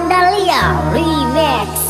I'm Remix.